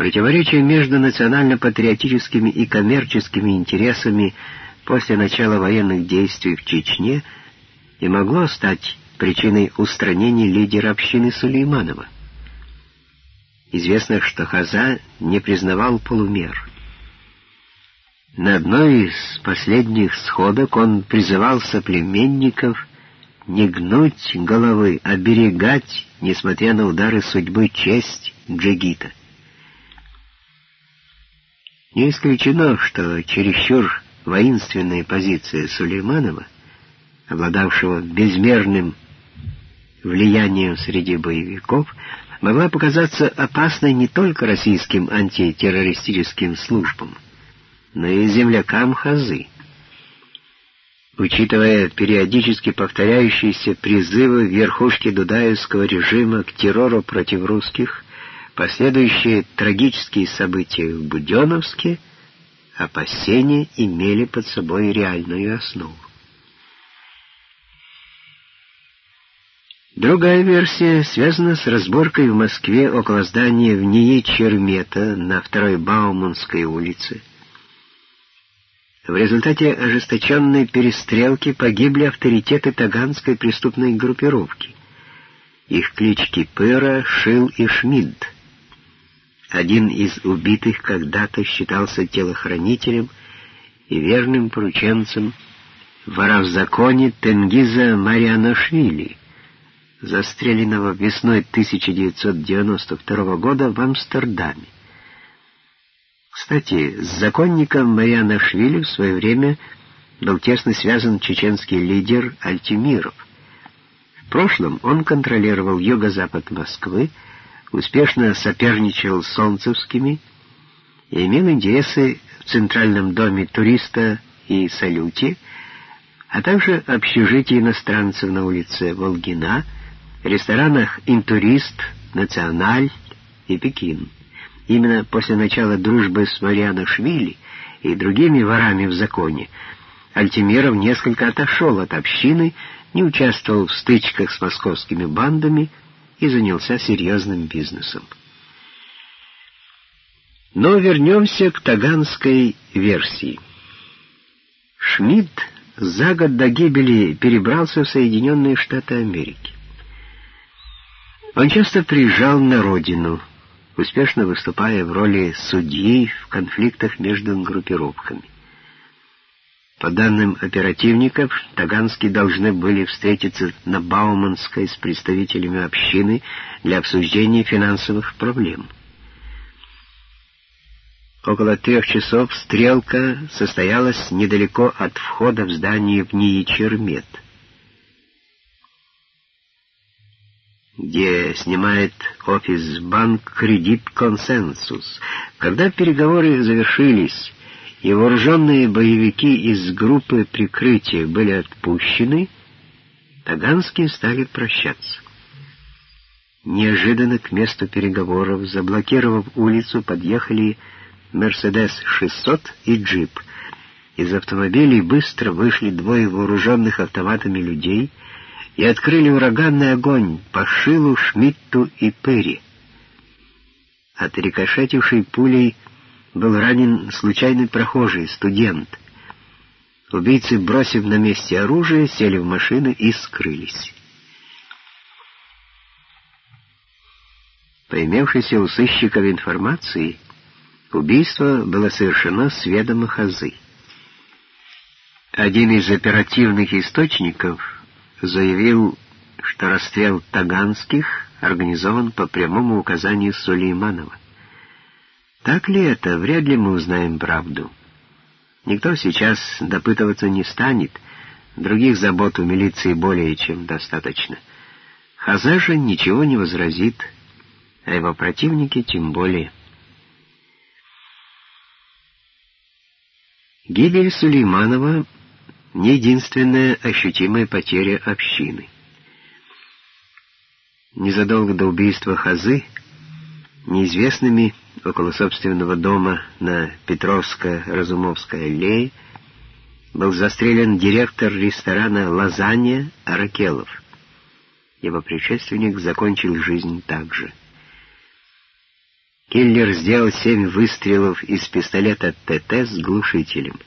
Противоречие между национально-патриотическими и коммерческими интересами после начала военных действий в Чечне и могло стать причиной устранения лидера общины Сулейманова. Известно, что Хаза не признавал полумер. На одной из последних сходок он призывал соплеменников не гнуть головы, а берегать, несмотря на удары судьбы, честь джигита. Не исключено, что чересчур воинственная позиция Сулейманова, обладавшего безмерным влиянием среди боевиков, могла показаться опасной не только российским антитеррористическим службам, но и землякам Хазы. Учитывая периодически повторяющиеся призывы верхушки дудаевского режима к террору против русских, Последующие трагические события в Буденновске опасения имели под собой реальную основу. Другая версия связана с разборкой в Москве около здания в НИИ Чермета на второй Бауманской улице. В результате ожесточенной перестрелки погибли авторитеты таганской преступной группировки. Их клички Пыра, Шил и Шмидт. Один из убитых когда-то считался телохранителем и верным порученцем вора в законе Тенгиза Марианашвили, застреленного весной 1992 года в Амстердаме. Кстати, с законником Марианашвили в свое время был тесно связан чеченский лидер Альтимиров. В прошлом он контролировал юго-запад Москвы, успешно соперничал с солнцевскими и имел интересы в Центральном доме туриста и Салюте, а также общежитии иностранцев на улице Волгина, ресторанах «Интурист», «Националь» и «Пекин». Именно после начала дружбы с Мариано Швили и другими ворами в законе Альтимиров несколько отошел от общины, не участвовал в стычках с московскими бандами, и занялся серьезным бизнесом. Но вернемся к таганской версии. Шмидт за год до гибели перебрался в Соединенные Штаты Америки. Он часто приезжал на родину, успешно выступая в роли судьи в конфликтах между группировками. По данным оперативников, Таганские должны были встретиться на Бауманской с представителями общины для обсуждения финансовых проблем. Около трех часов стрелка состоялась недалеко от входа в здание в НИИ Чермет, где снимает офис банк «Кредит Консенсус». Когда переговоры завершились, и вооруженные боевики из группы прикрытия были отпущены, Таганские стали прощаться. Неожиданно к месту переговоров, заблокировав улицу, подъехали «Мерседес-600» и «Джип». Из автомобилей быстро вышли двое вооруженных автоматами людей и открыли ураганный огонь по Шилу, Шмидту и Перри. От рикошетившей пулей был ранен случайный прохожий, студент. Убийцы, бросив на месте оружие, сели в машины и скрылись. По имевшейся у сыщиков информации, убийство было совершено с ведома Хазы. Один из оперативных источников заявил, что расстрел Таганских организован по прямому указанию Сулейманова. Так ли это, вряд ли мы узнаем правду. Никто сейчас допытываться не станет, других забот у милиции более чем достаточно. Хаза же ничего не возразит, а его противники тем более. Гибель Сулейманова — не единственная ощутимая потеря общины. Незадолго до убийства Хазы неизвестными около собственного дома на Петровско-Разумовской аллее был застрелен директор ресторана «Лазанья» Аракелов. Его предшественник закончил жизнь так же. Киллер сделал семь выстрелов из пистолета ТТ с глушителем.